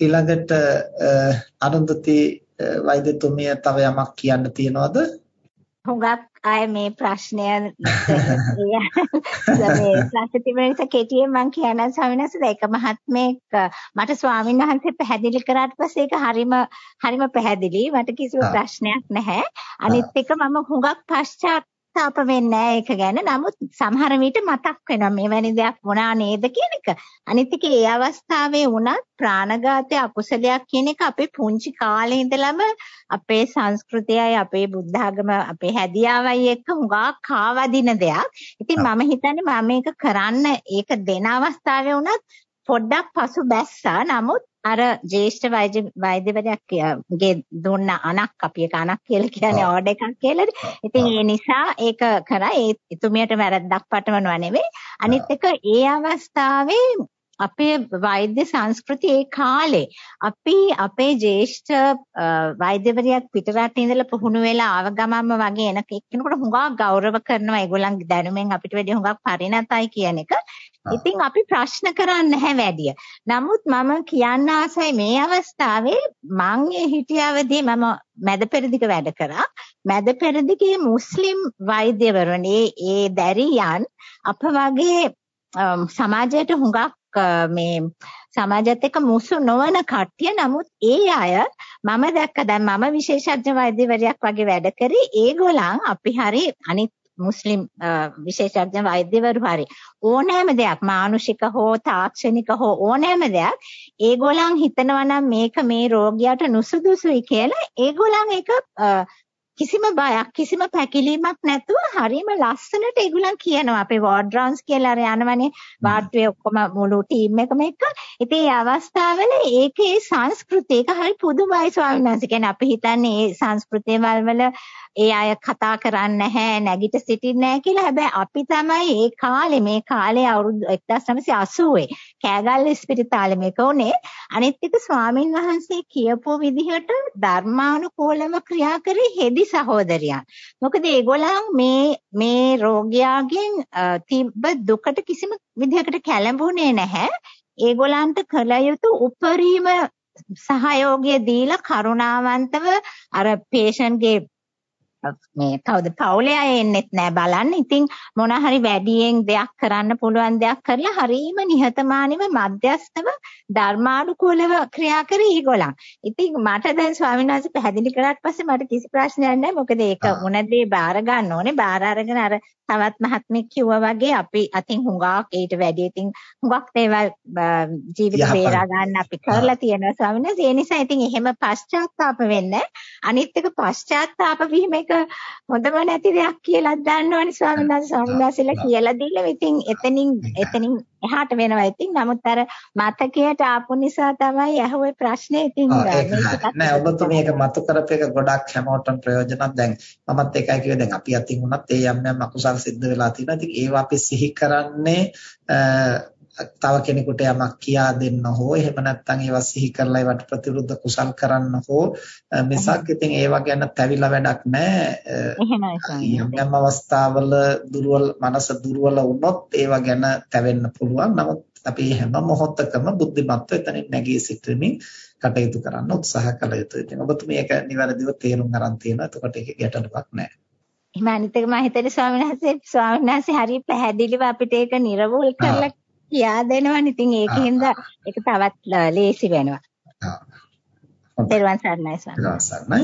ඊළඟට අරුන්දති වෛද්‍යතුමිය තව යමක් කියන්න තියනවද? හුඟක් අය මේ ප්‍රශ්නය මේ ප්‍රශ්න තිබෙන නිසා කෙටියෙන් මම කියනවා ස්වාමීන් වහන්සේ ඒක මහත්මයෙක් මට ස්වාමීන් වහන්සේ පැහැදිලි කරාට පස්සේ ඒක හරිම හරිම පැහැදිලි. මට කිසිම ප්‍රශ්නයක් නැහැ. අනිත් එක මම හුඟක් පශ්චාත් තාප වෙන්නේ නැහැ ඒක ගැන. නමුත් සමහර විට මතක් වෙනවා මේ වැනි දෙයක් වුණා නේද කියන එක. අනිත් එක ඒ අවස්ථාවේ වුණත් ප්‍රාණඝාතය අකුසලයක් කියන එක අපේ පුංචි කාලේ ඉඳලම අපේ සංස්කෘතියයි අපේ බුද්ධාගම අපේ හැදියාවයි එක්ක හුඟක් කාවදින දෙයක්. ඉතින් මම හිතන්නේ මම මේක කරන්න ඒක දෙන අවස්ථාවේ වුණත් පොඩ්ඩක් පසු බැස්සා. නමුත් අර ජේෂ්ඨ වෛද්‍ය වෛද්‍යවරයෙක්ගේ දුන්න අනක් අපි ඒක අනක් කියලා කියන්නේ ඕඩර් එකක් කියලානේ. ඉතින් ඒ නිසා ඒක කරා ඒ එතුමියට වැරද්දක් පටවනවා නෙවෙයි. අනිත් එක ඒ අවස්ථාවේ අපේ වෛද්‍ය සංස්කෘතියේ කාලේ අපි අපේ ජේෂ්ඨ වෛද්‍යවරියක් පිටරට ඉඳලා පුහුණු වෙලා ආව ගමන්ම වගේ එන කෙනෙකුට හුඟක් ගෞරව කරනවා ඒගොල්ලන්ගේ දැනුමෙන් අපිට වැඩි හුඟක් පරිණතයි කියන එක. ඉතින් අපි ප්‍රශ්න කරන්නේ නැහැ වැඩි. නමුත් මම කියන්න ආසයි මේ අවස්ථාවේ මං ඒ හිටියවදී මම මැද පෙරදිග වැඩ කරා. මැද පෙරදිගේ මුස්ලිම් වෛද්‍යවරුන් ඒ දැරියන් අප වගේ සමාජයට හුඟක් මේ සමාජයත් එක්ක මුසු නොවන කට්ටිය නමුත් ඒ අය මම දැක්ක දැන් මම විශේෂඥ වෛද්‍යවරයෙක් වගේ වැඩ කරේ ඒගොල්ලන් අපි හරි අනිත් මුස්ලිම් විශේෂඥ වෛද්‍යවරු හරි ඕනෑම දෙයක් මානුෂික හෝ තාක්ෂණික හෝ ඕනෑම දෙයක් ඒගොල්ලන් හිතනවා නම් මේක මේ රෝගියාට නුසුදුසුයි කියලා ඒගොල්ලන් ඒක කිසිම බයක් කිසිම පැකිලීමක් නැතුව හරිම ලස්සනට ඒගොල්ලන් කියනවා. අපේ වෝඩ් රවුන්ඩ්ස් කියලා අර යනවනේ. වාට්ටුවේ ඔක්කොම මුළු ටීම් එකම එක්ක. ඉතින් ඒ අවස්ථාවල ඒකේ සංස්කෘතිය ඒක හරි පුදුමයි ස්වාමීන් වහන්සේ. කියන්නේ අපි හිතන්නේ ඒ සංස්කෘතිය වල ඒ අය කතා කරන්නේ නැහැ නැගිට සිටින්නේ නැහැ කියලා. හැබැයි අපි තමයි ඒ කාලේ මේ කාලේ අවුරුදු 1980 කෑගල්ල ස්පිරිතාලේ මේක උනේ අනිත් එක ස්වාමින් වහන්සේ කියපු විදිහට ධර්මානුකූලව ක්‍රියා කරේ හෙදි සහෝදරයන්. මොකද ඒගොල්ලන් මේ මේ රෝගියාගෙන් තිබ්බ දුකට කිසිම විදිහකට කැළඹුණේ නැහැ. ඒගොල්ලන්ට කළ යුතු උපරිම සහයෝගය දීලා කරුණාවන්තව අර පේෂන්ට්ගේ මේ කවුද පවුලේ අය එන්නෙත් නෑ බලන්න. ඉතින් මොන හරි වැඩියෙන් දෙයක් කරන්න පුළුවන් දෙයක් කරලා හරීම නිහතමානීව මධ්‍යස්තව ධර්මානුකූලව ක්‍රියා කරේ ඊගොල්ලන්. ඉතින් මට දැන් ස්වාමීන් වහන්සේ පැහැදිලි කරාට පස්සේ මට කිසි ප්‍රශ්නයක් නෑ. මොකද ඒක මොනදේ බාර ගන්න ඕනේ. බාර අරගෙන අර තවත් මහත්මෙක් කිව්වා වගේ අපි අතින් හුඟක් ඊට වැඩි ඉතින් හුඟක් දේවල් ජීවිත බේරා ගන්න අපි කරලා තියෙනවා ස්වාමීන් වහන්සේ. ඒ නිසා ඉතින් එහෙම පශ්චාත්තාප වෙන්නේ. අනිත් එක පශ්චාත්තාප වීම එක හොඳම නැති දෙයක් කියලා දන්නවනේ ස්වාමීන් වහන්සේ. වහන්සේලා කියලා දීලා ඉතින් එතනින් එතනින් එහාට වෙනවා. ඉතින් නමුත් අර මතකයට ආපු නිසා තමයි ඇහුවේ ප්‍රශ්නේ ඉතින් නෑ. ඔබතුමී මේක මතු කරපු එක ගොඩක් හැමෝටම ප්‍රයෝජනක් දැන් මමත් ඒකයි කිව්වේ. දැන් අපි අතින් උනත් ඒ යම් යම් අකුසල් සිද්ධ වෙලා තියෙනවා. ඉතින් ඒවා අපි සිහි කරන්නේ තව කෙනෙකුට යමක් කියා දෙන්න හෝ එහෙම නැත්නම් ඒවා සිහි කරලා ඒවට ප්‍රතිවිරුද්ධ කුසල් කරන්න හෝ මිසක් ඉතින් ඒවා ගැන තැවිලා වැඩක් නැහැ යම් අවස්ථාවල දුර්වල මනස දුර්වල වුණොත් ඒවා ගැන තැවෙන්න පුළුවන් නමුත් අපි හැම මොහොතකම බුද්ධිමත්ව එතනින් නැගී සිටීමේ කටයුතු කරන්න උත්සාහ කළ යුතුයි. ඉතින් ඔබතුමී ඒක නිවැරදිව තේරුම් ගන්න තියෙනවා. එතකොට ඒක ගැටලුවක් නැහැ. එහෙම අනිත් එක මම හිතන්නේ ස්වාමීන් වහන්සේ ස්වාමීන් වහන්සේ හරිය පැහැදිලිව අපිට ඒක නිර්වෝල් කරලා කියා දෙනවනේ. ඉතින් ඒකෙන්ද ඒක තවත් ලේසි වෙනවා. ආ. පෙරවන් සර්ණයි සර්ණයි.